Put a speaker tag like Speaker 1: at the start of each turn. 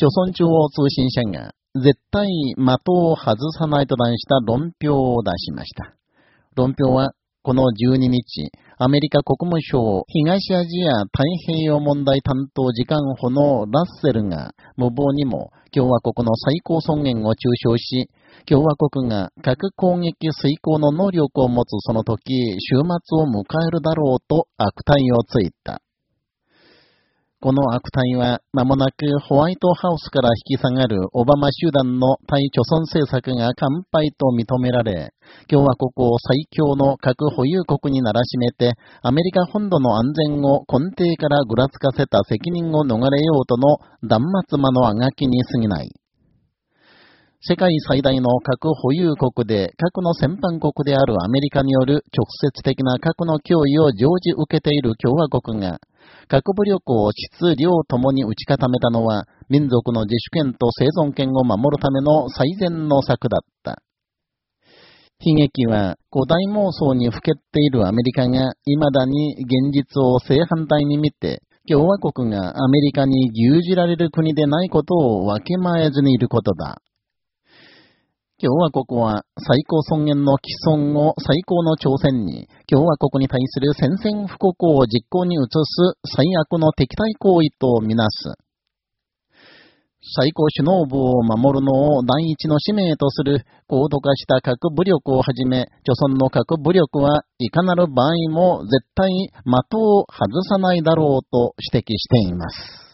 Speaker 1: 朝鮮中央通信社が、絶対的を外さないと断した論評を出しました。論評は、この12日、アメリカ国務省東アジア太平洋問題担当次官補のラッセルが無謀にも共和国の最高尊厳を中傷し、共和国が核攻撃遂行の能力を持つその時、終末を迎えるだろうと悪態をついた。この悪態は、間もなくホワイトハウスから引き下がるオバマ集団の対貯村政策が完敗と認められ、共和国を最強の核保有国にならしめて、アメリカ本土の安全を根底からぐらつかせた責任を逃れようとの断末魔のあがきに過ぎない。世界最大の核保有国で核の戦犯国であるアメリカによる直接的な核の脅威を常時受けている共和国が、核武力を質量ともに打ち固めたのは、民族の自主権と生存権を守るための最善の策だった。悲劇は古代妄想にふけっているアメリカが未だに現実を正反対に見て、共和国がアメリカに牛耳られる国でないことをわきまえずにいることだ。共和国は最高尊厳の既存を最高の挑戦に、共和国に対する宣戦布告を実行に移す最悪の敵対行為とみなす。最高首脳部を守るのを第一の使命とする高度化した核武力をはじめ、著存の核武力はいかなる場合も絶対的を外さないだろうと指摘しています。